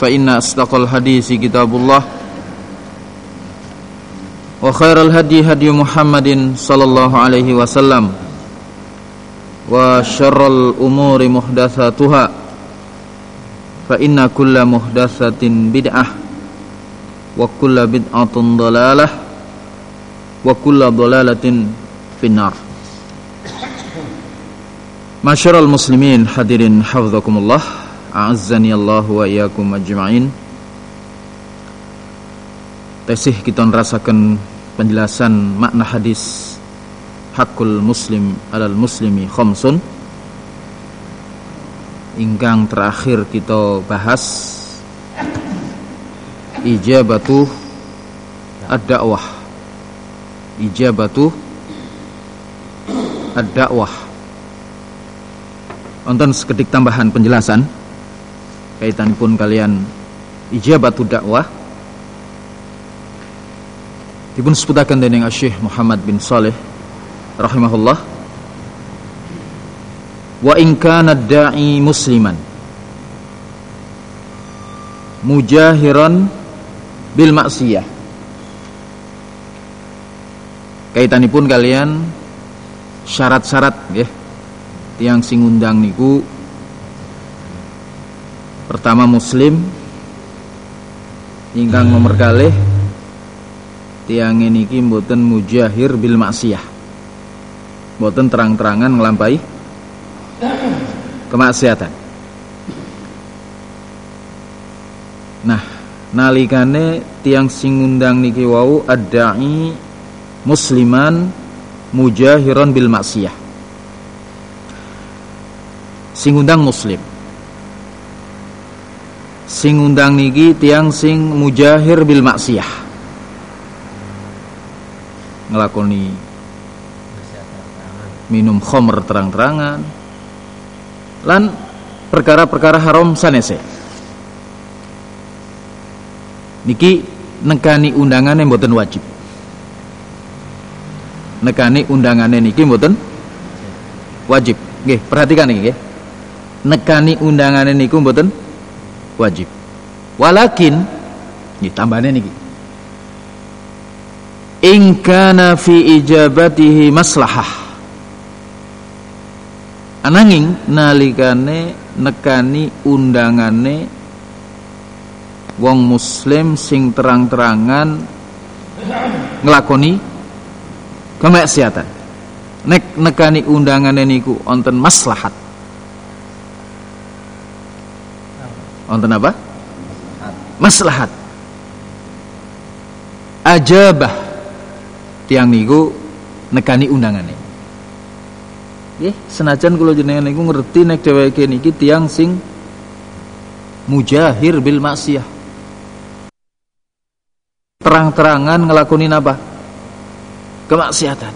فإن أصدق الحديث كتاب الله وخير الهدي هدي محمد صلى الله عليه وسلم وشر الأمور محدثاتها فإن كل محدثة بدعة وكل بدعة ضلالة وكل ضلالة في النار Masyarul muslimin hadirin hafizakumullah A'azzani Allah wa iyyakum ajma'in. Tesih kita merasakan penjelasan makna hadis Hakul muslim alal muslimi khamsun. Ingkang terakhir kita bahas Ijabatu Ad-da'wah. Ijabatu Ad-da'wah. Nonton sekedik tambahan penjelasan kaitan pun kalian ijabatu dakwah. Dipun sebutaken dening Syekh Muhammad bin Saleh rahimahullah. Wa in kana da'i musliman mujahiran bil maksiyah kaitanipun kalian syarat-syarat nggih tiang sing undang niku pertama muslim ingkang nomor kalih tiang niki mboten mujahir bil maksiyah mboten terang-terangan ngelampai kemaksiatan. Nah nalikane tiang sing undang niki wau adai musliman mujahiron bil maksiyah sing undang muslim sing undang niki tiang sing mujahir bil maksiyah ngelakoni minum khomer terang-terangan. Lan perkara-perkara haram sanese. Niki nekani undangannya mboten wajib. Nekani undangannya niki mboten wajib. Nggih perhatikan niki nggih. Nekani undangan niku mboten wajib. Walakin nggih tambane niki. In kana fi ijabatihi maslahah. Ananging nalikane nekani undangane wong muslim sing terang-terangan ngelakoni kemaksiatan. Nek nekani undangane niku wonten maslahat wonten apa? Maslahat. Ajabah tiang niku nekani undangane. Nggih, senajan kula jenengan niku ngerti nek dheweke niki tiang sing mujahir bil maksiyah. Terang-terangan ngelakuin apa? Kemaksiatan.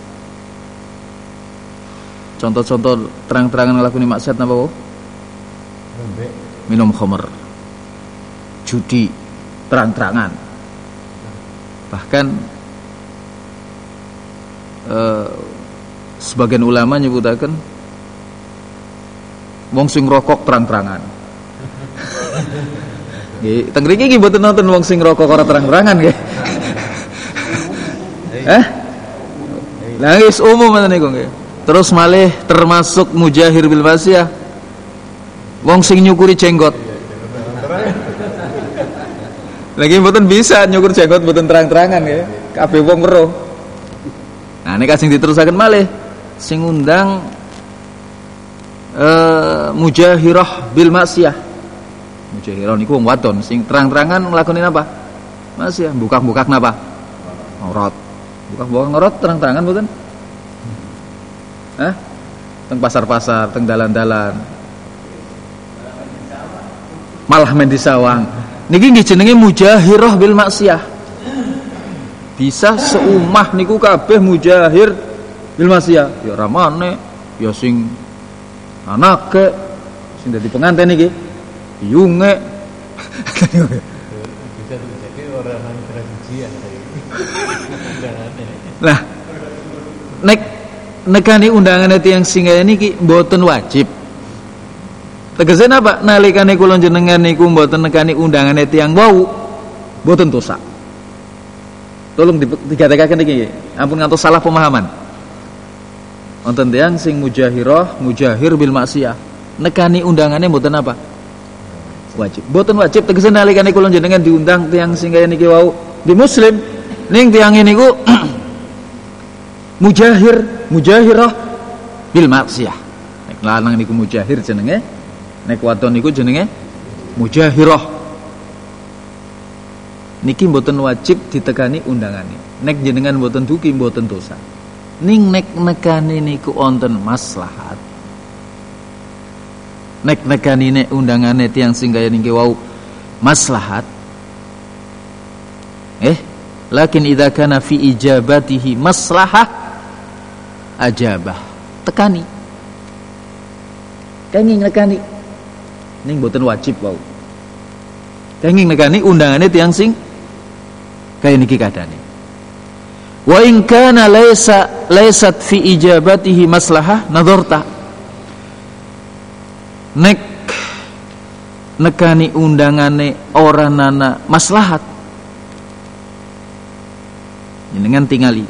Contoh-contoh terang-terangan ngelakuin maksiat apa? Minum khamr judi terang-terangan Bahkan eh, sebagian ulama nyebutaken wong sing rokok terang-terangan. Teng mriki nggih mboten nonton wong sing rokok ora terang-terangan nggih. Eh? Lah wis umum ngoten niku nggih. Terus malih termasuk mujahir bil. Wong sing nyukuri jenggot. Lagi mboten bisa nyukur jenggot mboten terang-terangan nggih. Kabeh wong weruh. Nah ini kasing diterusaken malih sing undang uh, mujahirah bil maksiyah mujahirah niku wong wadon sing terang-terangan ngelakuin apa masih ya buka-buka kenapa ngorot. Buka-buka ngorot terang-terangan bukan Hah? teng pasar-pasar teng dalan-dalan. Malah main di sawang niki nggih jenenge mujahirah bil maksiyah bisa seumah niku kabeh mujahir bil maksiyah ya ramane ya sing anake sing dadi pengantin niki yunge tradisian lah nek nekani undangan itu yang singgah ini ki mboten wajib tegesin apa nalikane kula jenengan niku mboten nekani undangan itu yang wau mboten dosa. Tolong digatakan iki ampun ngantos salah pemahaman. Wonten tiyang sing mujahirah mujahir bil maksiyah nekani undangannya mboten apa? Wajib. Boten wajib tegese nalikane kula jenengan diundang tiang sing kaya niki wau. Di muslim ning tiang ini ku mujahir mujahirah bil maksiyah lanang niku mujahir jenenge nek wadon niku jenenge mujahirah. Niki mboten wajib ditekani undangane. Nek jenengan mboten duki mboten dosa. Ning nek nekane niku wonten maslahat. Nek nekanine undangane tiang singgaya niki wau maslahat. Eh lakin idza kana fi ijabatihi maslahah ajabah. Tekani. Kenging nekani ning boten wajib wau kenging nekani undangane tiang sing kaya niki kadane. Wa in kana laisa fi ijabatihi maslahah nadharta. Nek nekani undangane orang nana maslahat. Dengan tingali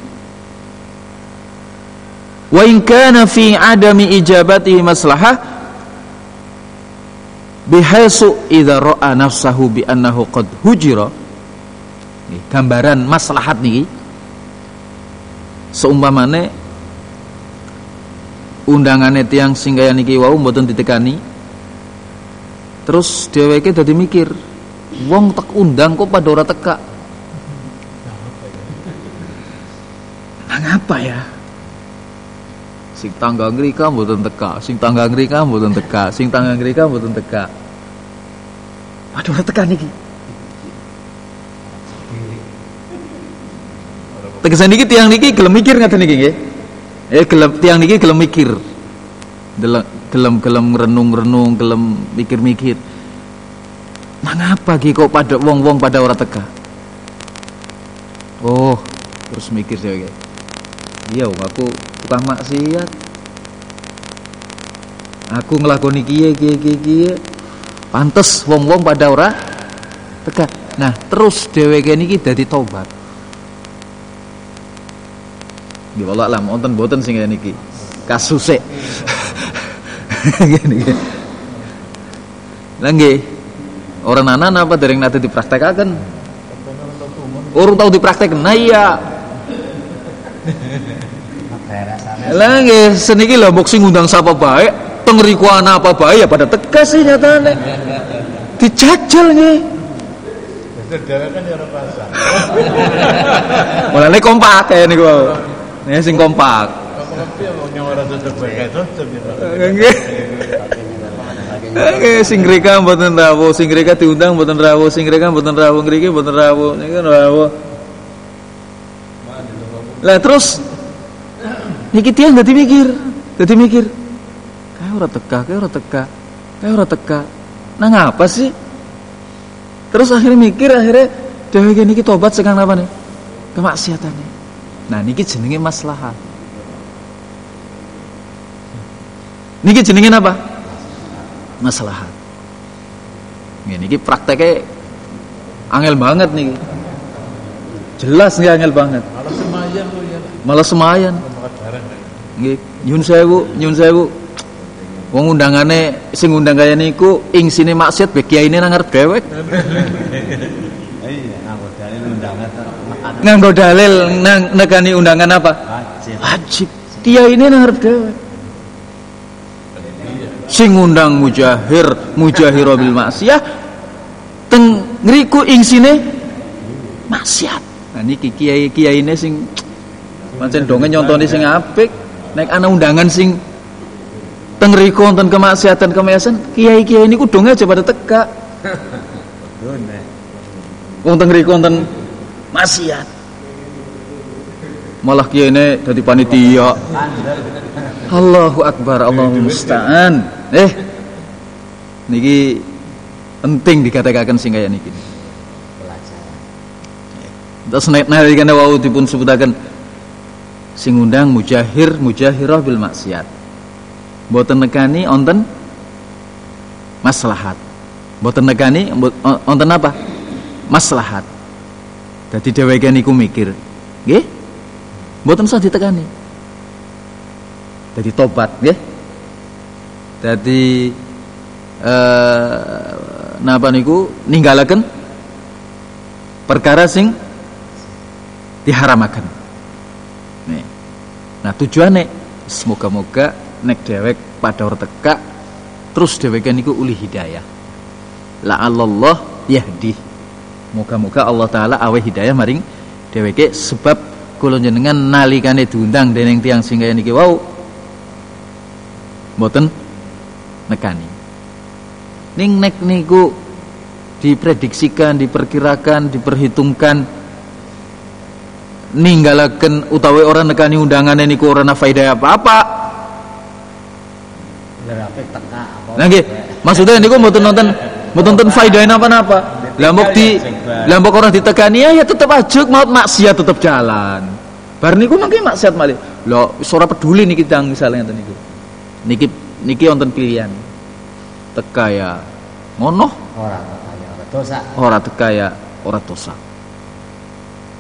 wa in kana fi adami ijabati maslahah bihaisu idza ra'a nafsahu bi annahu qad hujira gambaran maslahat niki seumpamane undangane tiang singgaya niki wau mboten ditekani Terus dheweke dadi mikir, wong tek undang kok pada ora teka. Nang apa ya? Sing tangga ngrika mboten teka, sing tangga ngrika mboten teka, sing tangga ngrika mboten teka. Waduh ora teka niki. Tegesan niki tiang niki gelem mikir ngaten niki nggih. Eh gelem tiang niki gelem mikir. Gelem-gelem renung-renung, gelem mikir-mikir. Mengapa ki kok pada wong-wong pada ora teka? Oh, terus mikir saya kayak. Iya, aku tukang maksiat. Aku ngelakoni kiye kiye kiye kiye. Pantes wong-wong pada ora teka. Nah, terus dheweke niki dadi tobat. Nggih Allah alam wonten boten sing niki. Kasuse. gini lagi orang anak apa dari nanti dipraktekkan orang tahu dipraktek nah iya lagi seniki lah boxing undang siapa baik pengeriku anak apa baik ya pada tegas sih nyatanya dijajal nih Mulane kompak kayak niku. Nih sing kompak. Oke, sing ngrika mboten rawuh, sing ngrika diundang mboten rawuh, sing ngrika mboten rawuh, ngriki mboten rawuh, niki kan rawuh. Lah terus niki tiyang dadi mikir, dadi mikir. Kae ora teka, kae ora teka. Kae ora teka. Nang apa sih? Terus akhirnya mikir, akhirnya dheweke niki tobat sekarang apa nih? kemaksiatane. Nah niki jenenge maslahat. Niki jenenge apa? Maslahat. Ini niki prakteknya angel banget nih. Jelas nih angel banget. Malah semayan ya. Malah semayan. Nggih, nyun sewu, nyun sewu. Wong undangane sing undang kaya niku ing sini maksiat be kiyaine nang ngarep dhewek. Nganggo dalil nang negani undangan apa? wajib. Kiyaine nang ngarep dhewek. Sing undang mujahir, mujahiro bil maksiyah teng ngriku ing sini maksiat. Nah niki kiai-kiyaine sing pancen donge nyontoni sing apik, nek ana undangan sing teng riku wonten kemaksiatan kemayasan, kiai-kiai niku donge aja pada teka. Wong teng riku wonten maksiat. Malah kiyaine dadi panitia. Allahu Akbar, Allahu musta'an. Eh, niki penting dikatakan sing kaya niki. Terus nek nalikane wau dipun sebutaken sing undang mujahir mujahirah bil maksiat. Mboten nekani onten maslahat. Mboten nekani onten apa? Maslahat. Dadi dheweke niku mikir, nggih? Mboten usah ditekani. Dadi tobat, nggih. Dadi eh napa niku ninggalaken perkara sing diharamaken. Nih. Nah, tujuannya semoga-moga nek dewek pada ora teka terus dheweke niku uli hidayah. La Allah yahdi. Moga-moga Allah taala awe hidayah maring dheweke sebab kula jenengan nalikane diundang dening tiang sing kaya niki wau mboten nekani. Ning nek niku diprediksikan, diperkirakan, diperhitungkan ninggalaken utawi orang nekani undangane niku ora ana apa-apa. Lerapik teka apa. Nah nggih, maksudnya niku mboten nonton mboten nonton faedah napa-napa. Lah mbok di lah mbok ora ditekani ya, ya tetep aja mau maksiat tetep jalan. Bar niku mangke maksiat malih. Lho wis ora peduli niki tang misalnya ngoten niku. Niki niki wonten pilihan. Teka ya ngono, Ora kaya ora dosa. ora teka ya ora dosa.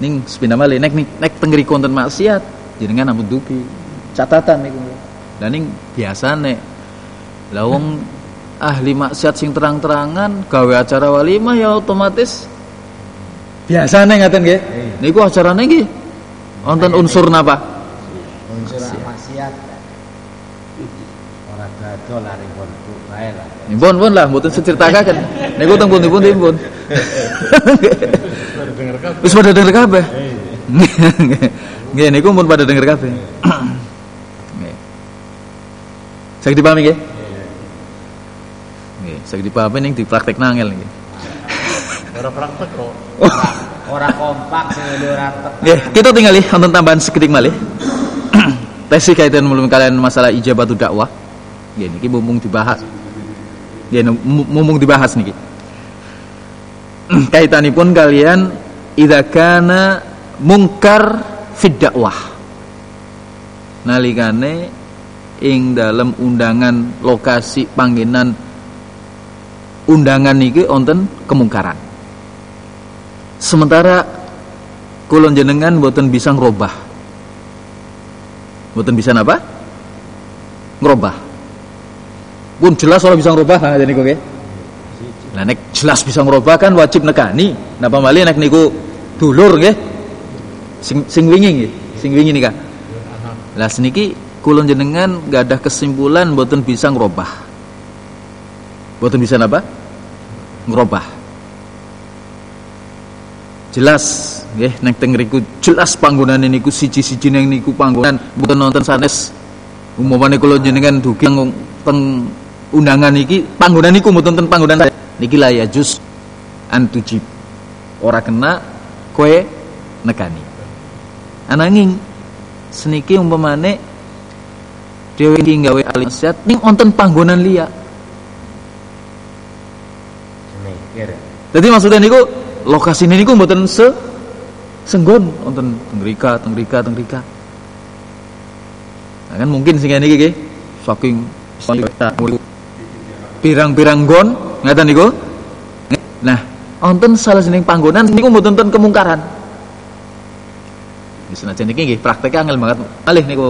Ning sepindah malih nek nek, nek tengeri konten maksiat jenengan ampun dugi. Catatan niku. Lah ning biasane lah wong ahli maksiat sing terang-terangan gawe acara walimah ya otomatis biasane ngaten nggih. Niku acarane nggih wonten unsur napa? Unsur maksiat. Ora dodol lari bonku bae lah. Pun pun lah mboten diceritakan. Niku teng pundi-pundi pun. Wis pada denger kabeh. Nggih niku pun pada denger kabeh. Nggih. Saya dipahami nggih? Saya dipahami ning dipraktek nangel nggih. Ora praktek kok. Ora kompak sing ora. Nggih, kita tinggal nih wonten tambahan sekedik malih. Tesi kaitan mulai kalian masalah ijabatu dakwah. Nggih niki mumpung dibahas. Nggih mu- mumpung dibahas niki. Kaitanipun kalian idza kana mungkar fid dakwah. Nalikane ing dalam undangan lokasi panggenan undangan niki wonten kemungkaran. Sementara kulon jenengan boten bisa ngerubah. Boten bisa apa? Ngerubah. Pun jelas orang bisa ngerubah nah jadi nggih. Lah nek jelas bisa ngerubah kan wajib nekani. Napa malih nek niku dulur nggih. Sing sing wingi nggih, sing wingi nika. Lah seniki kulon jenengan nggak ada kesimpulan boten bisa ngerubah. Boten bisa apa? Ngerubah. Jelas nggih nek teng riku jelas panggonane niku siji-siji neng niku panggonan. Mboten nonton sanes umpamane kula jenengan dugi teng, teng undangan iki panggonan niku mboten ten panggonan niki la ya jus. Antujib ora kena kowe nekani. Ananging seniki umpamane dhewe iki gawe aliset ning wonten panggonan liya Mikir. Jadi maksudnya niku lokasi ini niku mboten se senggon. Wonten tengrika tengrika tengrika. Nah, kan mungkin sing ngene iki nggih saking pirang-pirang gon ngaten niku? Nah wonten salah sining panggonan niku mboten wonten kemungkaran. Senajan niki nggih praktek angel banget. Malih niku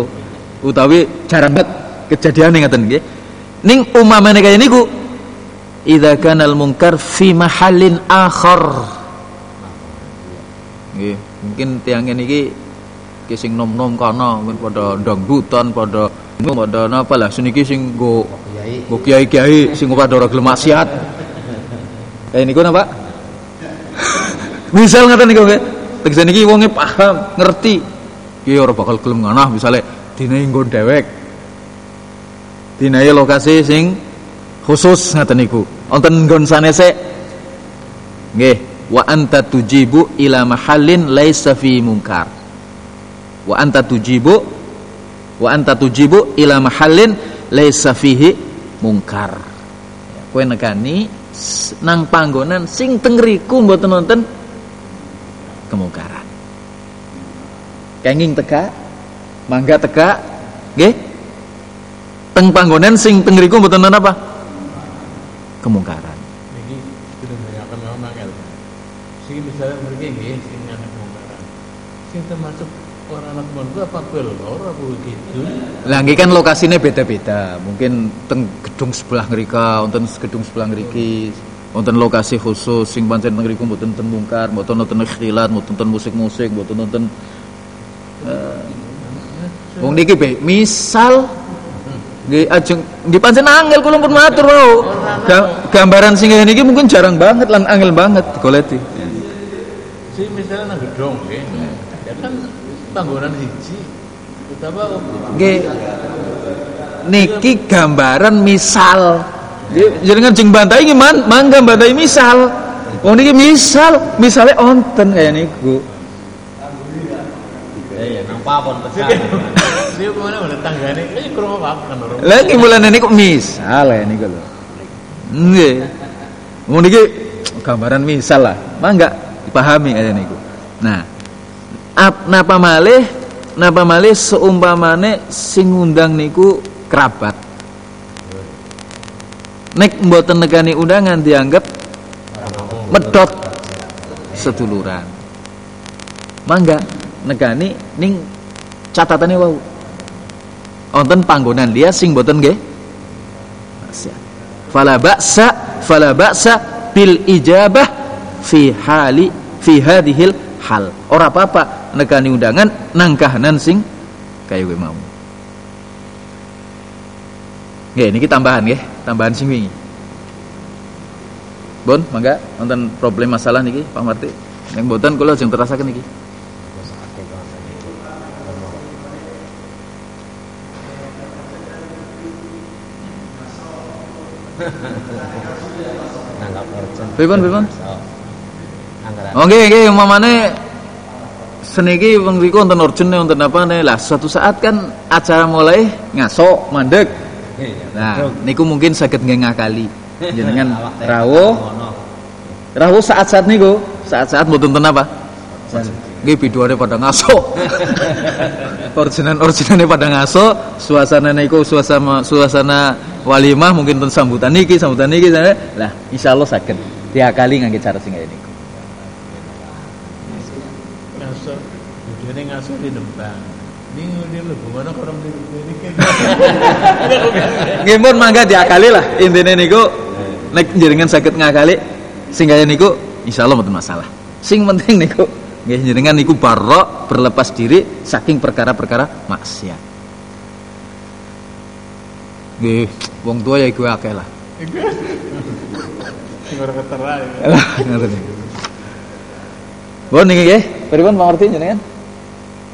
utawi jarang banget kejadian ngaten nggih. Ning umamane kaya niku idza kana al munkar fi mahallin akhar. Nggih mungkin tiang niki ki sing nom-nom kana mungkin padha dangdutan padha padha napa lah seniki sing go Kiai. go kiai-kiai sing padha ora gelem maksiat. Eh niku napa? Misal ngaten niku nggih. Tegese niki wonge paham ngerti. Ki ora bakal gelem nganah misale dinae nggon dewek dinae lokasi sing khusus ngaten niku. Wonten nggon sanese nggih. Wa anta tujibu ila mahallin laisa fi munkar. Wa anta tujibu wa anta tujibu ila mahallin laisa fihi munkar. Kowe nekani s- nang panggonan sing tengriku mboten wonten kemungkaran. Kenging teka mangga teka nggih. Teng panggonan sing tengriku mboten wonten apa kemungkaran Niki sudah menanyakan memang angel. Sing misalnya mereka nggih sing anak kemungkaran. Sing termasuk orang anak itu apa belor apa gitu. Lah kan lokasinya beda-beda. Mungkin teng gedung sebelah ngrika, wonten gedung sebelah ngriki, wonten lokasi khusus sing pancen teng ngriku mboten ten mungkar, mboten wonten ikhtilat, mboten wonten musik-musik, mboten wonten eh, Wong niki be, misal nggih ajeng nggih pancen angel kula pun matur wau. Ga- Gambaran sing ngene iki mungkin jarang banget lan angel banget goleti. Sing misalnya nang nggih. Ya kan panggonan siji. Utawa Nggih. Niki gambaran misal. Nggih, Jenengan jeng bantai iki man, mangga bantai misal. Wong niki misal, misale onten kaya niku. Iya, nang pawon tekan. dia ke mana mana tanggane. Eh kurang apa kan mulane niku misal ya niku lho. Nggih. Wong niki gambaran misal lah. Mangga dipahami kaya niku. Nah, ap, napa malih napa malih seumpamane sing ngundang niku kerabat. Nek mboten nekani undangan dianggap medot seduluran. Mangga negani ning catatane wau. Wonten panggonan liya sing mboten nggih. Fala ba'sa fala ba'sa bil ijabah fi hali fi hadhil hal. Ora apa-apa nekani undangan nang kahanan sing kaya kowe mau. Nggih niki tambahan nggih, tambahan sing wingi. Bon, mangga wonten problem masalah niki Pak Marti. Yang mboten kula sing terasaken niki. Terus akeh kok iki. Ono. Nanggap urgent. Pripun, pripun? So, Anggaran. Oh nggih nggih umpamane seniki wong riku wonten urgent wonten apa nih lah suatu saat kan acara mulai ngaso mandek. Iya, nah betul. niku mungkin saged nggih ngakali. Jenengan rawuh. ngono. rawuh saat-saat niku. Saat-saat mboten wonten apa nggih biduane pada ngaso orjinan orjinane pada ngaso suasana niku suasana suasana walimah mungkin ten sambutan niki sambutan niki. Lah insyaallah saged diakali ngangge cara sing kaya niku Ngaso. Dia ngaso di. Ini ini kan. Nggih pun mangga diakali lah intine niku nek jenengan saged ngakali sing kaya niku insyaallah mboten masalah. Sing penting niku nggih jenengan niku barok berlepas diri saking perkara-perkara maksiat. Nggih, wong tua ya iku akeh lah. Ya. Lah, ngoten niku. Bon niki nggih, pripun Pak Martin jenengan?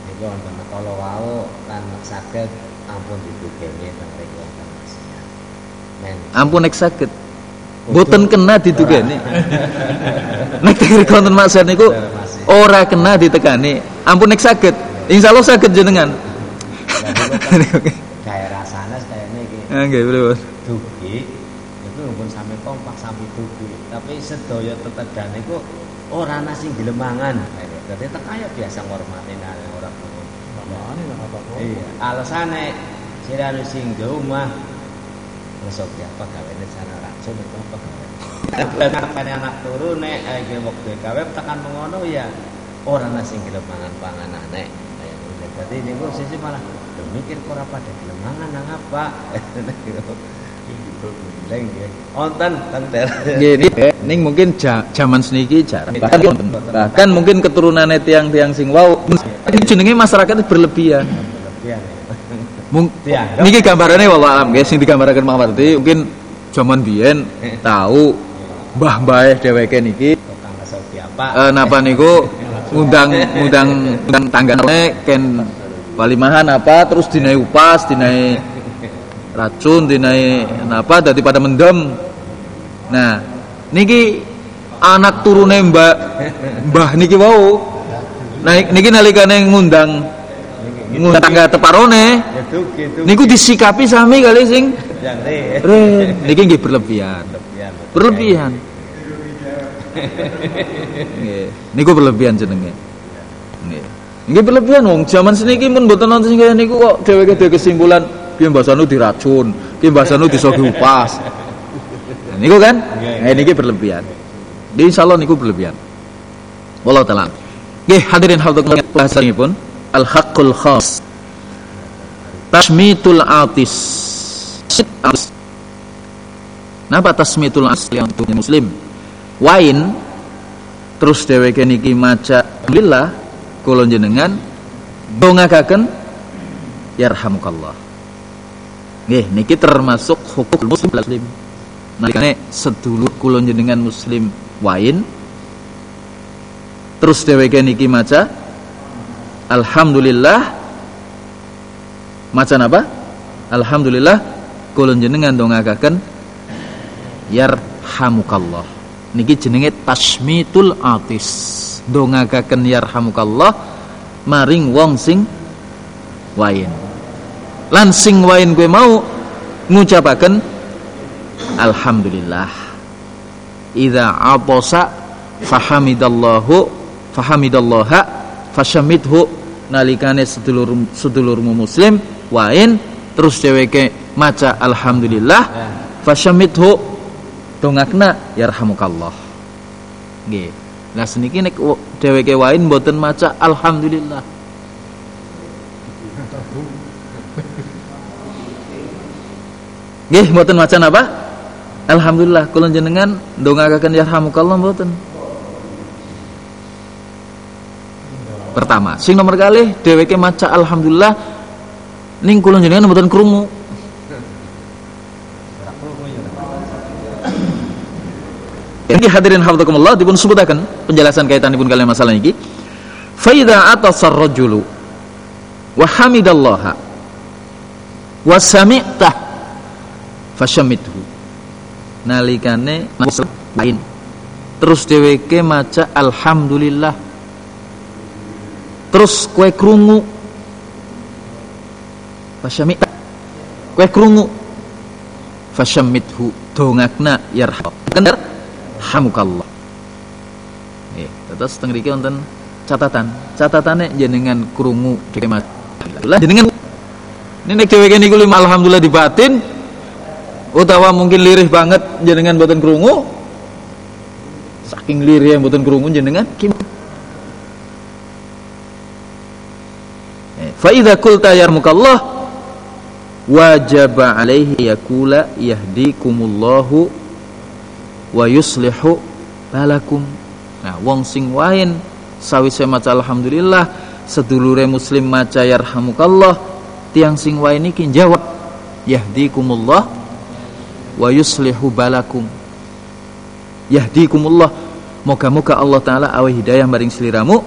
Niku wonten kala wau lan saged ampun didugeni teng mriku wonten maksiat. Men Ampun nek saged. Boten kena ditugani. Nek tegir konten maksiat niku ora kena ditekani. Ampun nek saged. Insyaallah saged jenengan. gaya rasane kayaknya iki Ah, Nggih, pripun? dugi itu pun sampe kompak sampe dugi tapi sedaya tetegan iku ora ana sing gelem mangan ya biasa ngormati nang ora ngono. Makane lah apa-apa. Iya, alasane sirane sing di omah Besok ya apa gawene sana racun itu apa gawe. Kapan anak turu nek iki wektu gawe tekan mengono ya orang sing gelem nek. Jadi niku sisi malah "Lho, mikir kok ora pada gelem mangan nang apa. Leng nggih. Wonten teng daerah. Gini, ning mungkin zaman seniki jarang. Bahkan, bahkan mungkin keturunannya tiang-tiang sing wow. Ini jenenge masyarakat berlebihan. Berlebihan ya. Niki gambarannya wallah alam guys sing digambaraken Mang Marti mungkin zaman biyen tahu mbah-mbah dheweke niki Tukang resopi apa? eh, napa niku undang undang undang tanggane ken walimahan apa terus dinai upas dinai racun dinai napa dadi pada mendem. Nah niki anak turune mbak mbah niki wau. Nah niki nalikane ngundang ngundang tangga teparone. Niku disikapi sami kali sing Ren, niki nggih berlebihan. Berlebihan. niku berlebihan jenenge. Nggih. Nggih berlebihan wong. Jaman seniki mun mboten nonton sing kaya niku kok dheweke dhewe kesimpulan ki mbasanu diracun, ki mbasanu disogi upas. Niku kan? Nah, niki berlebihan. Di insyaallah niku berlebihan. Wallahu taala. Nggih, hadirin hadirin bahasanipun al-haqqul khas. Tasmitul atis. Napa tasmitul asli untuk muslim? Wain terus dheweke niki maca alhamdulillah kula jenengan dongakaken yarhamukallah. Nggih, niki termasuk hukum muslim muslim. Nalikane sedulur kula jenengan muslim wain terus dheweke niki maca alhamdulillah maca napa? Alhamdulillah kula jenengan dongakaken yarhamukallah niki jenenge tasmitul atis dongakaken yarhamukallah maring wong sing wain lan sing wain gue mau ngucapaken alhamdulillah idza aposa fahamidallahu fahamidallaha fasyamidhu nalikane sedulur sedulurmu muslim wain terus dheweke maca alhamdulillah fasyamidhu dongakna yarhamukallah. Nggih. Lah seniki nek dheweke wain mboten maca alhamdulillah nggih mboten maca napa alhamdulillah kula jenengan dongakaken yarhamukallah mboten. Pertama sing nomor kali dheweke maca alhamdulillah ning kula jenengan mboten krungu. Ini hadirin hafizakumullah dipun sebutaken penjelasan kaitanipun kalian masalah ini. Fa idza atasar rajulu wa hamidallaha wa sami'ta fasyamithu. Nalikane lain. Terus dheweke maca alhamdulillah. Terus kue krungu fasyamitha. Kue krungu fasyamithu dongakna yarham. Bener? hamukallah. Eh, terus teng mriki wonten catatan. Catatane jenengan krungu dhewe Alhamdulillah jenengan ini nek dheweke niku alhamdulillah di batin utawa mungkin lirih banget jenengan mboten krungu. Saking lirih mboten krungu jenengan kim Eh, Fa idza qulta yarmukallah wajaba alaihi yakula yahdikumullahu wa yuslihu balakum. Nah, wong sing wain sawise maca alhamdulillah, sedulure muslim maca yarhamukallah, tiang sing wain iki jawab yahdikumullah wa yuslihu balakum. Yahdikumullah. Moga-moga Allah taala awe hidayah maring sliramu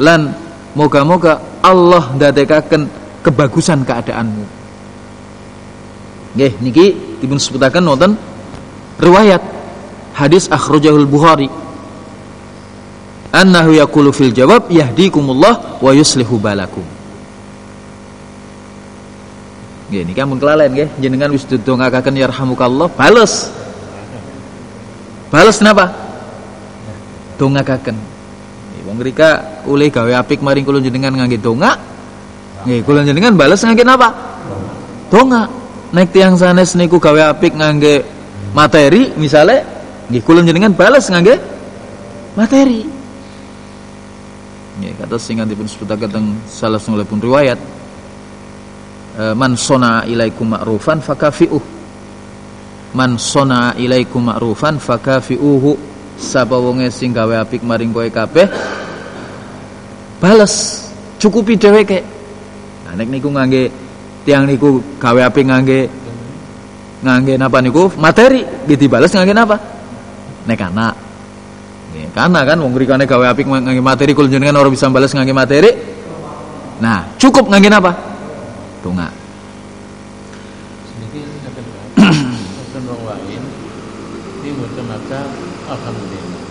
lan moga-moga Allah ndadekaken kebagusan keadaanmu. Nggih, niki dipun sebutaken wonten riwayat hadis akhrajahul Bukhari annahu yaqulu fil jawab yahdikumullah wa yuslihu balakum Nggih niki ampun kelalen nggih jenengan wis didongakaken yarhamukallah bales Bales napa? Dongakaken. Wong rika oleh gawe apik maring kula jenengan ngangge donga. Nggih, kula jenengan bales ngangge napa? Donga. Nek tiang sanes niku gawe apik ngangge materi misale nggih kula jenengan bales ngangge materi. Nggih, kata sing dipun sebutaken salah pun riwayat man sona ilaikum ma'rufan fakafi'uh. Man sona ilaikum ma'rufan fakafi'uhu. Sapa wonge sing gawe apik maring kowe kabeh bales. Cukupi dheweke. Nah nek niku ngangge tiang niku gawe apik ngangge ngangge napa niku? Materi. Gitu bales ngangge napa? Nek anak. Karena kan wong rikane gawe apik ngangge materi kul jenengan ora bisa bales ngangge materi. Nah cukup ngangge napa tunga sedikit akan wong lain ini mboten maca alhamdulillah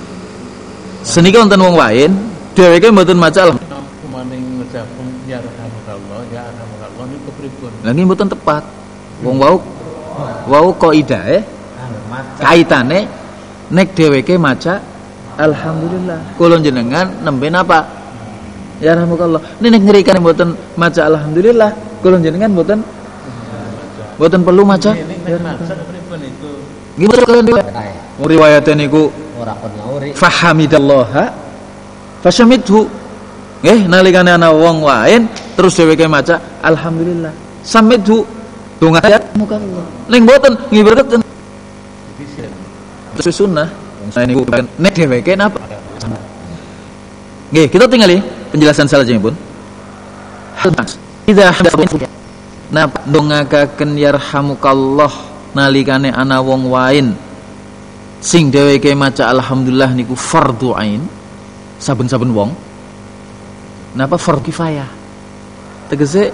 Seniki wonten wong lain dheweke mboten maca ya rahmatullah ya mboten tepat. Wong wau wau maca kaitane nek dheweke maca alhamdulillah. Kula jenengan nembe napa? Ya rahmukallah. Ini nek ngerikan mboten maca alhamdulillah, kula jenengan mboten mboten perlu maca. pripun itu Nggih mboten kalian riwayat. kae Riwayate niku ora kon ngauri fahamidallaha fasyamidhu. Nggih nalikane ana wong lain terus dheweke maca alhamdulillah. Samidhu. Donga ya mukallah. Ning mboten nggih berketen Terus sunnah. Saya niku nek dheweke napa? Nggih, kita tinggali penjelasan salajengipun. Halmas. Idza hadatsu napa ndongakaken yarhamukallah nalikane ana wong wain sing dheweke maca alhamdulillah niku fardhu ain saben-saben wong napa fardhu kifayah tegese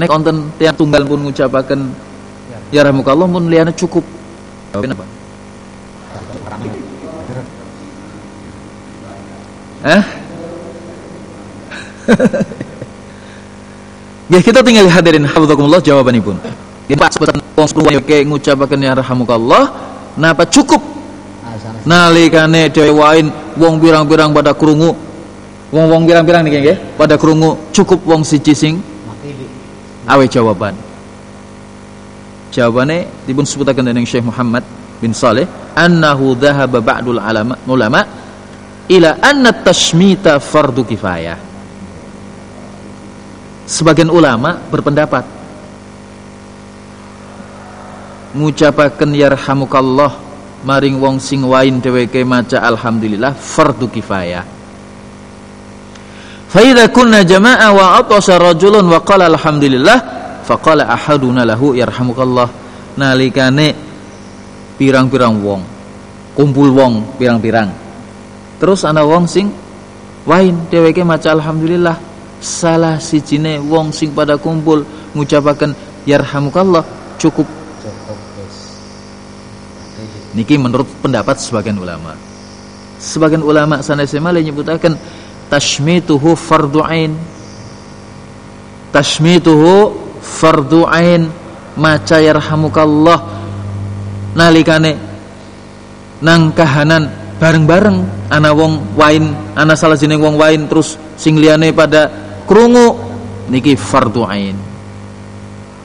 nek wonten tiang tunggal pun ngucapaken yarhamukallah pun liyane cukup Kenapa? Eh? Ya kita tinggal hadirin hafizakumullah jawabanipun. Ini pas sebutan wong sepuluh ke ngucapaken ya rahamukallah napa cukup? Nalikane dhewe wain wong pirang-pirang pada krungu. Wong-wong pirang-pirang niki nggih pada krungu. Cukup wong siji sing awe jawaban. Jawabane dipun sebutaken dening Syekh Muhammad bin Saleh annahu dhahaba ba'dul ulama ila anna tashmita fardu kifayah. Sebagian ulama berpendapat ngucapaken yarhamukallah maring wong sing wain dheweke maca alhamdulillah fardu kifayah. Fa idza kunna jama'a wa atasa rajulun wa qala alhamdulillah faqala ahaduna lahu yarhamukallah. Nalikane pirang-pirang wong kumpul wong pirang-pirang. Terus ana wong sing wain dheweke maca alhamdulillah salah sijine wong sing pada kumpul ngucapaken yarhamukallah cukup. Niki menurut pendapat sebagian ulama. Sebagian ulama sanesé malih nyebutaken tashmituhu fardu ain. Tashmituhu fardu ain maca yarhamukallah. Nalikane nang kahanan bareng-bareng ana wong wain ana salah jeneng wong wain terus sing liyane pada krungu niki fardu ain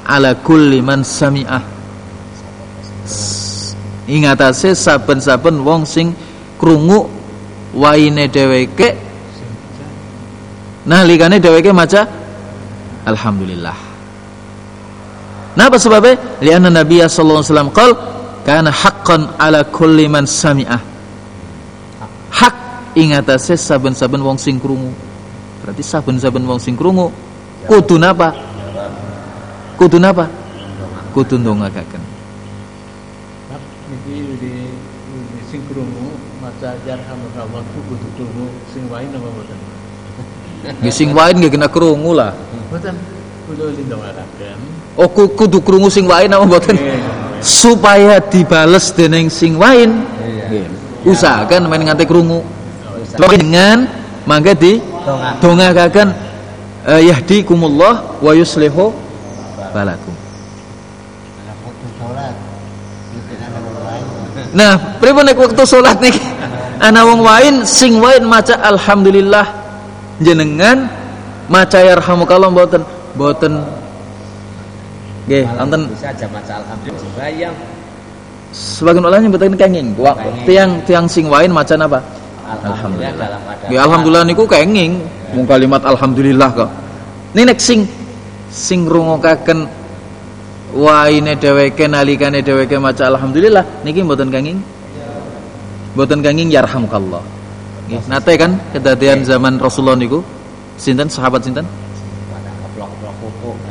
ala kulli man sami'ah ingatase saben-saben wong sing krungu waine dheweke nalikane dheweke maca alhamdulillah Napa sebabnya? Lianna Nabi sallallahu alaihi wasallam qol kana haqqan ala kulli man sami'ah. Hak ingatase saben-saben wong sing krungu. Berarti saben-saben wong sing krungu kudu napa? Kudu napa? Kudu ndongakaken. Nah, niki di di sing krungu maca yarhamukallah ku kudu krungu sing wae napa mboten Nggih sing wae nggih kena krungu lah. mboten kula lindungaken Oh ku- kudu krungu sing wae napa mboten? Supaya dibales dening sing wain. Nggih. Usahakan main nganti krungu. Pokoknya dengan mangke di dongakaken eh, yahdikumullah wa yuslihu balakum. lain. Nah, pripun nek wektu salat niki? ana wong wain sing wain maca alhamdulillah. Jenengan maca yarhamukallah mboten mboten. Nggih wonten. bisa aja maca alhamdulillah. Sembahyang. Sebagian ulama nyebutkan Kenging. tiang tiang sing wain maca apa alhamdulillah dalam keadaan Ya alhamdulillah niku kenging mung kalimat alhamdulillah kok. Nek sing sing ngrungokaken waine dheweke nalikane dheweke maca alhamdulillah niki mboten kenging. Mboten kenging yarhamukallah. Nggih, nate kan kedadian zaman Rasulullah niku sinten sahabat sinten?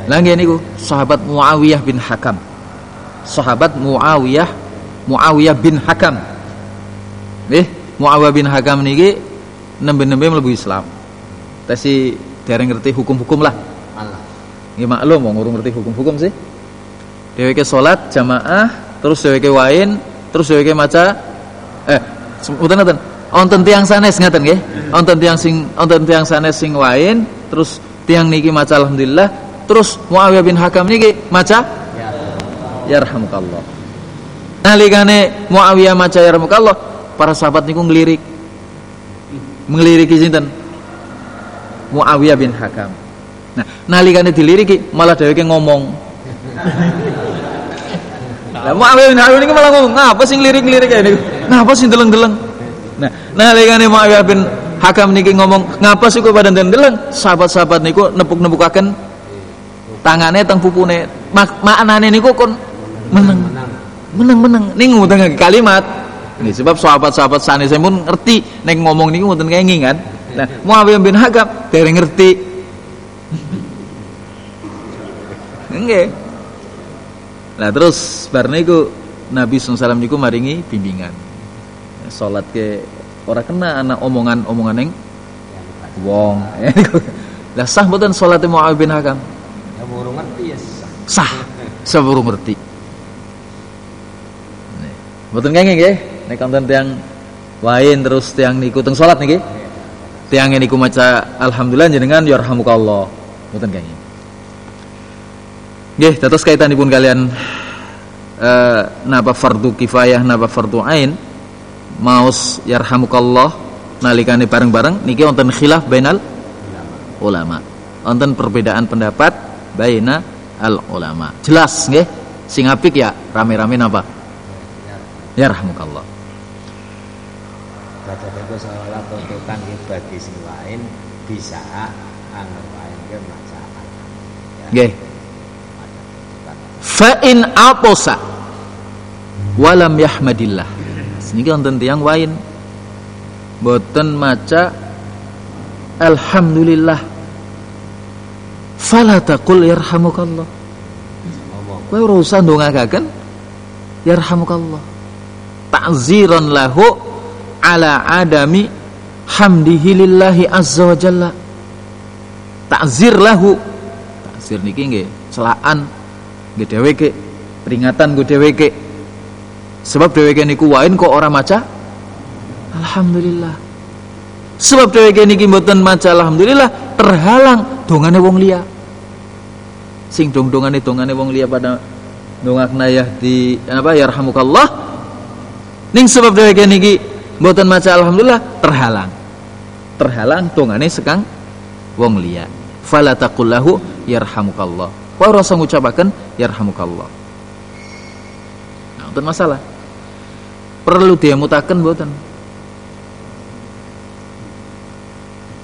Lah nggih niku sahabat Muawiyah bin Hakam. Sahabat Muawiyah Muawiyah bin Hakam. Nggih, Muawiyah bin Hakam niki nembe-nembe mlebu Islam. Tesi dereng ngerti hukum-hukum lah. Allah Nggih maklum wong urung ngerti hukum-hukum sih. Dheweke salat jamaah, terus dheweke wain, terus dheweke maca eh sebutan ngoten. Wonten tiang sanes ngaten nggih. Wonten tiang sing wonten tiang sanes sing wain, terus tiang niki maca alhamdulillah, terus Muawiyah bin Hakam niki maca ya yarhamukallah. Nalikane Muawiyah maca yarhamukallah, para sahabat niku ngelirik. Mengliriki sinten? Muawiyah bin Hakam. Nah, nalikane diliriki malah dheweke ngomong. Lah Muawiyah bin Hakam niku malah ngomong, "Ngapa sing lirik-lirik kayak niku? Ngapa sing deleng-deleng?" Nah, nalikane Muawiyah bin Hakam niki ngomong, "Ngapa sih kok pada deleng?" Sahabat-sahabat niku nepuk-nepukaken tangane teng pupune. Mak maknane niku kon menang Meneng-meneng. Ning ngoten kalimat. Ini sebab sahabat-sahabat sanes pun ngerti nek ngomong niku ngoten kenging kan. Nah, Muawiyah bin Hakam dereng ngerti. Nggih. Lah terus bar niku Nabi SAW niku maringi bimbingan. Salat ke ora kena ana omongan-omongan ning wong. Lah sah mboten salate Muawiyah bin Hakam? ya burung ngerti ya sah. sah sebelum ngerti Nih, mboten kenging nggih nek konten tiang wain terus tiang niku teng salat niki? Tiang niku maca alhamdulillah jenengan yarhamukallah mboten kenging nggih dados kaitanipun kalian eh napa fardu kifayah napa fardu ain maos yarhamukallah nalikane bareng-bareng niki wonten khilaf bainal ulama. Wonten perbedaan pendapat baina al ulama. Jelas nggih? Sing apik ya rame-rame napa? Yarhamukallah baca itu seolah tuntutan gitu bagi sing lain bisa anu lain ke maca nggih. Fa in aposa walam yahmadillah. Niki wonten tiyang wain. Boten maca alhamdulillah. Fala taqul yarhamukallah. Kowe ora usah ndongakaken. Yarhamukallah. Ta'ziran lahu ala adami hamdihi lillahi azza wa jalla. Ta'zir lahu. Ta'zir niki nggih celaan. Nggih dheweke peringatan nggo dheweke. Sebab dheweke niku wain kok ora maca? Alhamdulillah. Sebab dheweke niki mboten maca alhamdulillah terhalang dongane wong liya. Sing dong-dongane dongane wong liya pada dongakna ya di apa yarhamukallah. Ning sebab dheweke niki mboten maca alhamdulillah terhalang. Terhalang dongane sekang wong liya. Fala taqul lahu yarhamukallah. Wa ora usah ngucapaken yarhamukallah. Nah itu masalah. Perlu diamutaken mboten?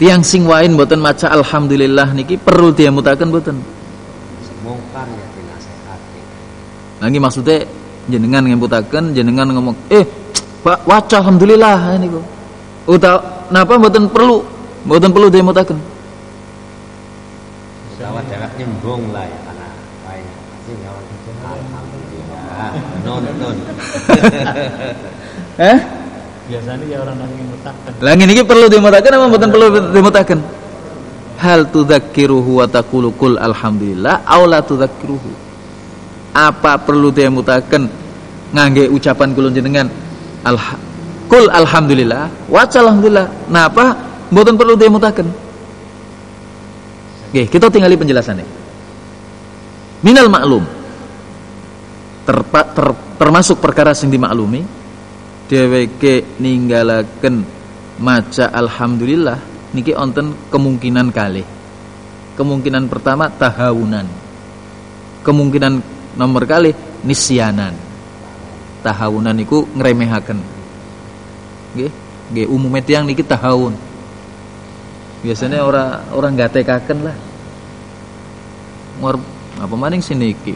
Tiang sing wain mboten maca alhamdulillah niki perlu diamutaken mboten? Semongkar ya dinasehati. Lagi maksudnya jenengan ngemputaken, jenengan ngomong, "Eh, Pak, waca alhamdulillah niku." Uta napa mboten perlu? Mboten perlu diemutaken. utawa dhewek nyembung lah ya ngawon alhamdulillah nonton Eh? biasanya ya orang lagi mutakan Lah ngene iki perlu diemutaken apa mboten perlu diemutaken? Hal tudzakkiruhu wa taqulu qul alhamdulillah aw la tudzakkiruhu? Apa perlu diemutaken ngangge ucapan kula jenengan alha Kul alhamdulillah, waca alhamdulillah. Napa mboten perlu diemutaken? Oke, kita tinggali penjelasannya. Minal maklum. Terpa, ter- termasuk perkara sing dimaklumi dheweke ninggalaken maca alhamdulillah niki onten kemungkinan kali kemungkinan pertama tahawunan kemungkinan nomor kali nisyanan tahawunan niku ngremehaken nggih nggih umume tiyang niki tahawun biasanya orang orang gatekaken lah apa maning siniki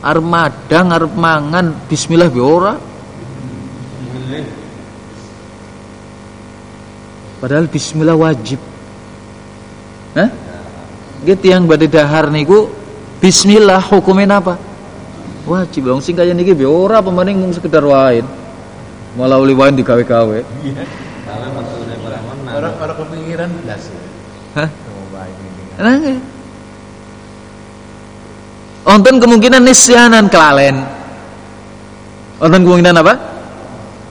armada ngarep mangan bismillah be ora Padahal bismillah wajib. Hah? Gitu yang badai dahar niku bismillah hukumnya apa? Wajib dong sing kaya niki be ora pemaning mung sekedar wain. Malah uli wain digawe-gawe. Iya. Maksudnya barang menang. Orang orang kepikiran belas. Hah? Nah. Onten kemungkinan nisyanan kelalen. Onten kemungkinan apa?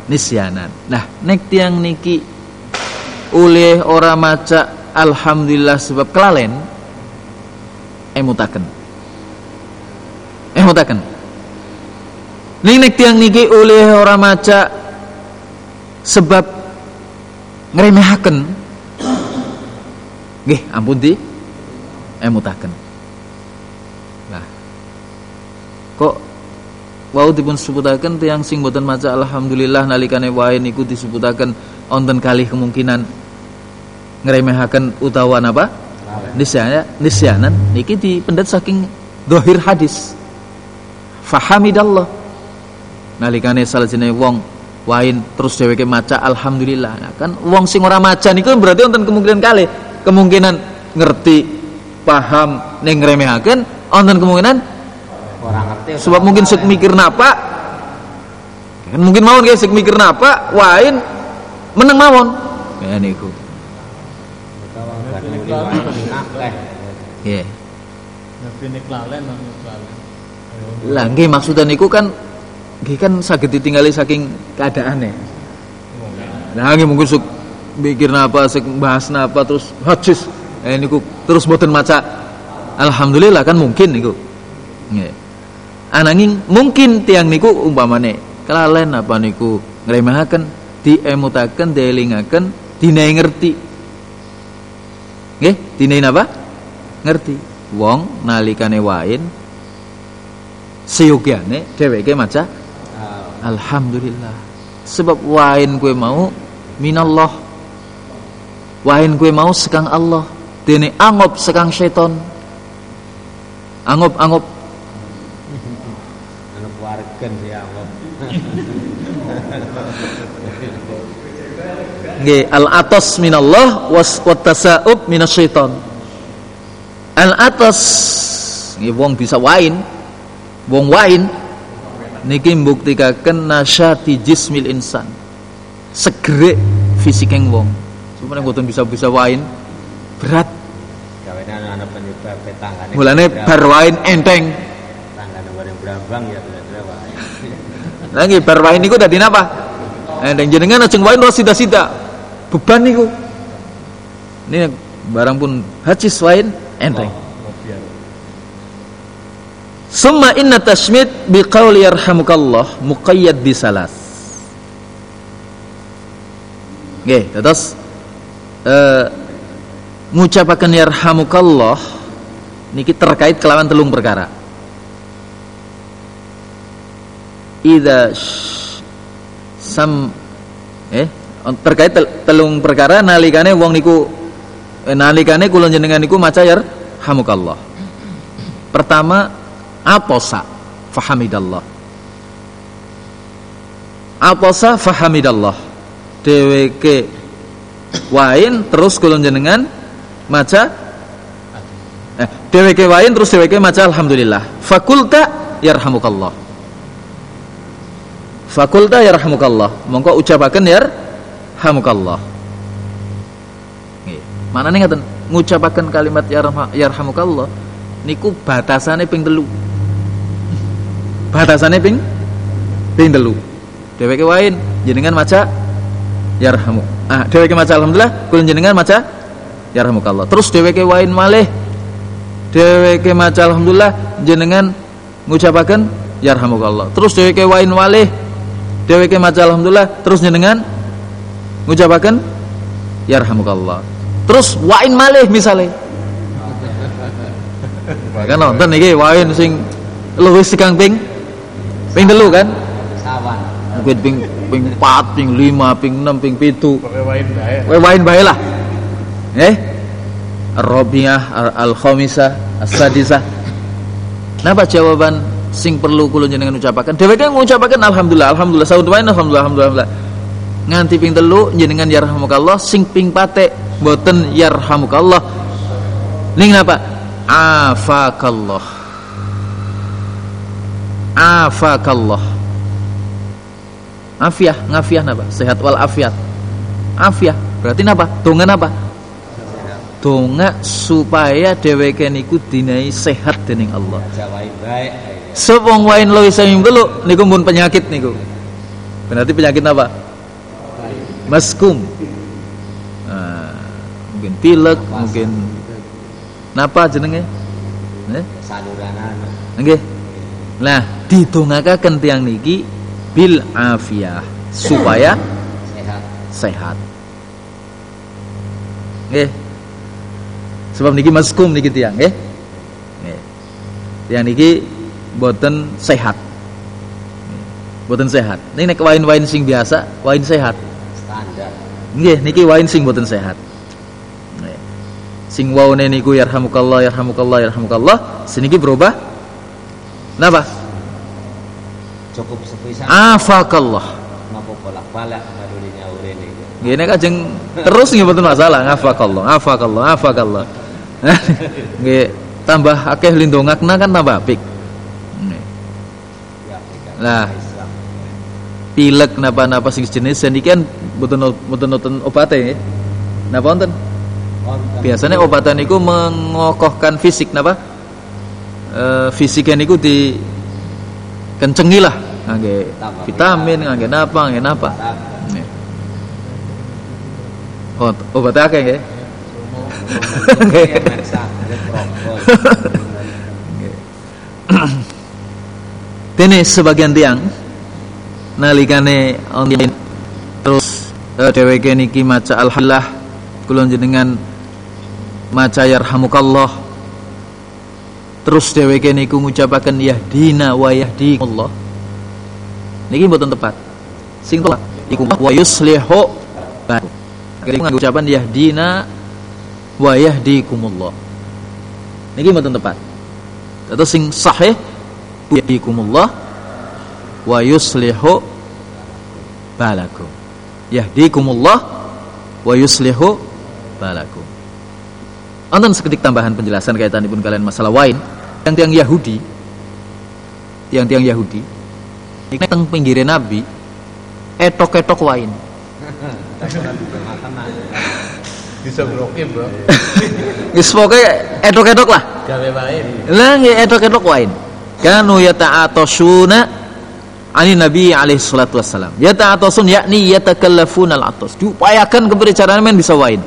Nisyanan. Nah, nek tiang niki oleh ora maca alhamdulillah sebab kelalen emutaken emutaken ning nek tiang niki oleh ora maca sebab ngremehaken nggih ampun di. Emutaken. Nah kok wau dipun sebutaken tiang sing boten maca alhamdulillah nalikane wae niku disebutaken onten kali kemungkinan ngeremehaken utawa apa? Nisyana nisyanan. Niki di pendet saking dohir hadis. Fahamidallah nalikane salajene wong wain terus dheweke maca alhamdulillah. Nah, kan wong sing ora maca niku berarti wonten kemungkinan kali kemungkinan ngerti paham ning ngremehaken wonten kemungkinan Orang ngerti. sebab mungkin sik mikir napa kan mungkin mawon guys sik mikir napa wain meneng mawon. Ya niku nggih. Kelalen. lah nggih maksudnya niku kan nggih kan saged ditinggali saking keadaane. Nah nggih mungkin suk mikir napa sik bahas napa terus hadis. Eh niku terus boten maca alhamdulillah kan mungkin niku. Nggih. Mungkin tiang niku umpamane kelalen apa niku ngremehaken diemutaken dielingaken dinai ngerti. Nggih dinai napa? Ngerti. Wong nalikane wain seyogyane dheweke maca alhamdulillah. Sebab wain kue mau minallah. Wain kue mau sekang Allah. Dene angop sekang seton angop angop. Anu keluargen sih anggap. nggih al atas minallah was watasaub minasyaiton al atas nggih wong bisa wain. Wong wain niki mbuktikaken nasyati jismil insan. Segere fisik yang wong. Sebenarnya boten bisa bisa wain berat. Mulane bar wain enteng. Ya lagi bar wain niku dadi napa enteng jenengan ajeng wain ora sida-sida. Beban niku. Ini barang pun hacis wain enteng. Summa inna tasmid biqauli yarhamukallah muqayyad bisalas. Nggih, terus eh ngucapaken yarhamukallah niki terkait kelawan telung perkara. Idza sam eh terkait tel- telung perkara nalikane wong niku eh, nalikane kula jenengan niku maca yarhamukallah. Pertama aposa fahamidallah. Aposa fahamidallah. Dheweke wain terus kula jenengan maca. Eh, dheweke wain terus dheweke maca alhamdulillah. Fakulta yarhamukallah. Fakulta yarhamukallah. Mongko ucapaken yarhamukallah. Nggih. Manane ngaten? Ngucapaken kalimat yarham- yarhamukallah niku batasane ping telu batasane ping? Ping telu. Dheweke wain jenengan maca yarhamu. Ah dheweke maca alhamdulillah kula jenengan maca yarhamukallah. Terus dheweke wain malih dheweke maca alhamdulillah jenengan ngucapaken yarhamukallah. Terus dheweke wain malih dheweke maca alhamdulillah terus jenengan ngucapaken yarhamukallah. Terus wain malih misalnya. Kan nonton iki wain sing luwih sekang ping ping telu kan? Sawan. Mungkin ping ping 4, ping 5, ping 6, ping 7. Pakai wain bae. Kowe wain bae lah. Eh? Ar-Rabi'ah al-Khamisah as-Sadisah. Napa jawaban sing perlu kula jenengan ucapaken? Dheweke ngucapaken alhamdulillah, alhamdulillah, saud wae alhamdulillah, alhamdulillah. Nganti ping telu jenengan yarhamukallah, sing ping pate boten yarhamukallah. Ning napa? Afakallah. Afakallah. Afiah, ngafiah napa? Sehat wal afiat. Afiah berarti napa? Donga napa? Donga supaya dheweke niku dinai sehat dening Allah. Sepong wain lo isa dulu niku pun penyakit niku. Berarti penyakit apa? Maskum. Nah, mungkin pilek, mungkin napa jenenge? Eh? Saluranan. Nggih. Nah, didongakaken tiang niki bil afiyah supaya Sehat. sehat. Nggih. Sebab niki maskum niki tiang nggih. Nggih. Tiang niki boten sehat. Boten sehat. Ini nek wain-wain sing biasa, wain sehat. Standar. Nggih, niki wain sing boten sehat. Nggih. Sing waune niku yarhamukallah yarhamukallah yarhamukallah, seniki berubah napa? Cukup sepisan. Afakallah. Napa bolak-balik baru nyaurin iki. Gini kajeng terus nggih mboten masalah, ngafakallah, ngafakallah, ngafakallah. Nggih, tambah akeh lindungakna kan tambah apik. Ya. Islam. Pilek napa-napa sing jenis seniki kan mboten mboten nonton obate nggih. Napa wonten? Konten. Biasanya obatan niku mengokohkan fisik napa? Eh fisiknya niku di kencengi lah ngangge vitamin, ngangge napa, ngangge napa. Oh, obatnya akeh nggih. Dene sebagian tiang nalikane terus eh, dheweke niki maca alhamdulillah kula jenengan maca yarhamukallah. Terus dheweke niku ngucapaken yahdina wa yahdikumullah niki mboten tepat. Sing tepat iku wa yuslihu bakum Akhirnya nganggo ucapan yahdina wa yahdikumullah. Niki mboten tepat. Atau sing sahih yahdikumullah wa yuslihu balakum. Yahdikumullah wa yuslihu balakum. Wonten seketik tambahan penjelasan kaitanipun kalian masalah wain. Yang tiang Yahudi yang tiang Yahudi ini teng pinggire Nabi etok-etok wain Bisa blokir, Bro. Wis pokoke etok-etok lah Gawe wain. Lah nggih etok-etok wain. Kanu yata'atasuna ani Nabi alaihi salatu wassalam. Yata'atasun yakni yatakallafuna al-atas. Diupayakan kepada caranya men bisa wain.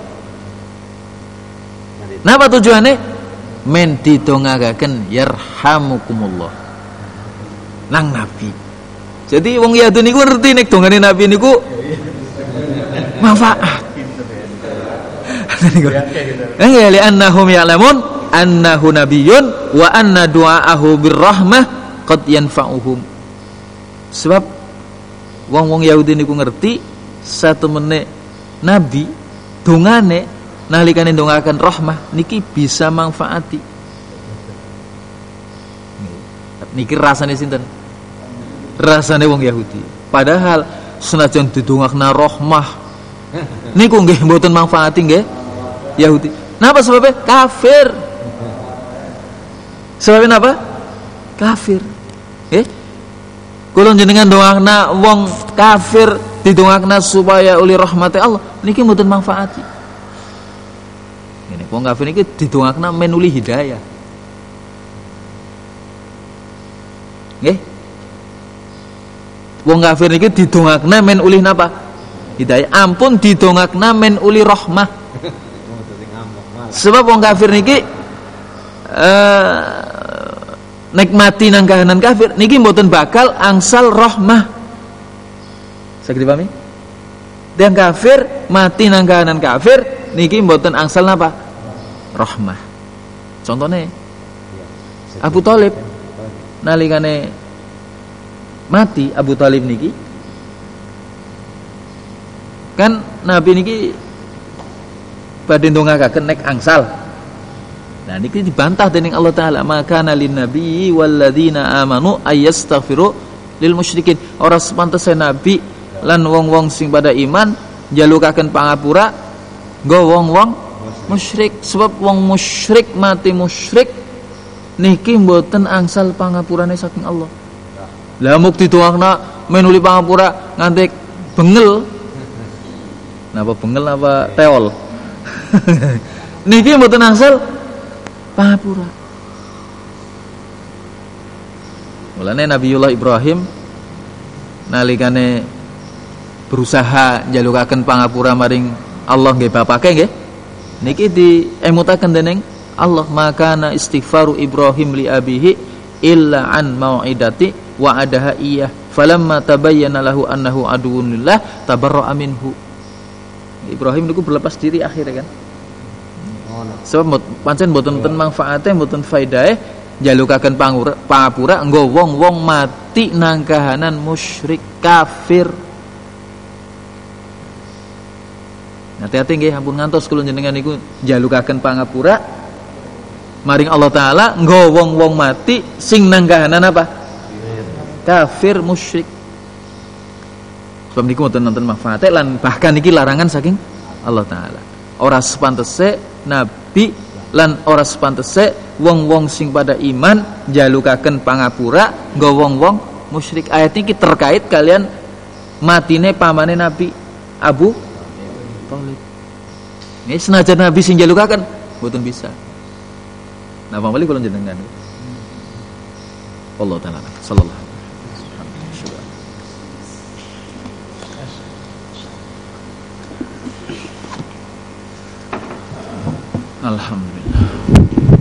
Napa tujuannya? Men didongakaken yarhamukumullah. Nang Nabi. Jadi wong Yahudi niku ngerti nek dongane Nabi niku manfaat. Ya, kayak gitu. Enggak li annahum ya'lamun annahu nabiyyun wa anna du'aahu birrahmah qad yanfa'uhum. Sebab wong-wong Yahudi niku ngerti satu menit nabi dongane nalikane ndongaken rahmah niki bisa manfaati. Niki rasane sinten? Rasane wong Yahudi. Padahal senajan didongakna rahmah niku nggih mboten manfaati nggih Yahudi. Napa sebabnya? Kafir. Sebabnya apa? Kafir. Eh? Kula jenengan doangna wong kafir didongakna supaya uli rahmati Allah niki mboten manfaati. Ini wong kafir niki didongakna menuli hidayah. Wong kafir niki didongakna men uli napa? Hidayah. Ampun didongakna men uli rahmah. Sebab wong kafir niki eh nikmati nang kahanan kafir niki mboten bakal angsal rahmah. Saged dipahami? Tiang kafir mati nang kahanan kafir niki mboten angsal napa? Rahmah. Contohnya Abu Talib nalikane mati Abu Talib niki. Kan Nabi niki badhe ndongakaken nek angsal. Nah niki dibantah dening Allah taala maka nalin nabi walladzina amanu ayastaghfiru lil musyrikin. Ora sepantese nabi lan wong-wong sing pada iman jalukaken pangapura nggo wong-wong musyrik. Sebab wong musyrik mati musyrik niki mboten angsal pangapurane saking Allah lah muk dituangna menuli pangapura nganti bengel. Napa bengel apa teol? Niki mboten angsal pangapura Mulane Nabiullah Ibrahim nalikane berusaha jalukaken pangapura maring Allah nggih bapake nggih. Niki diemutaken dening Allah makana istighfaru Ibrahim li abihi illa an mau'idati wa adaha iya falamma tabayyana lahu annahu aduwwun lillah tabarra'a minhu. Ibrahim niku berlepas diri akhirnya kan? Sebab pancen mboten ten manfaate mboten faidahe jalukaken pangapura enggo wong-wong mati nang kahanan musyrik kafir. Hati-hati nggih ampun ngantos kula jenengan niku jalukaken pangapura. Maring Allah taala enggo wong-wong mati sing nang kahanan apa? Kafir musyrik. Sebab niku mboten nonton manfaate lan bahkan niki larangan saking Allah taala. Ora sepantese nabi lan ora sepantese wong-wong sing pada iman jalukaken pangapura nggo wong-wong musyrik. Ayat ini terkait kalian matine pamane Nabi Abu Thalib. Ini senajan Nabi sing jalukaken mboten bisa. Nah, pamali kula jenengan. Allah taala sallallahu alaihi Alhamdulillah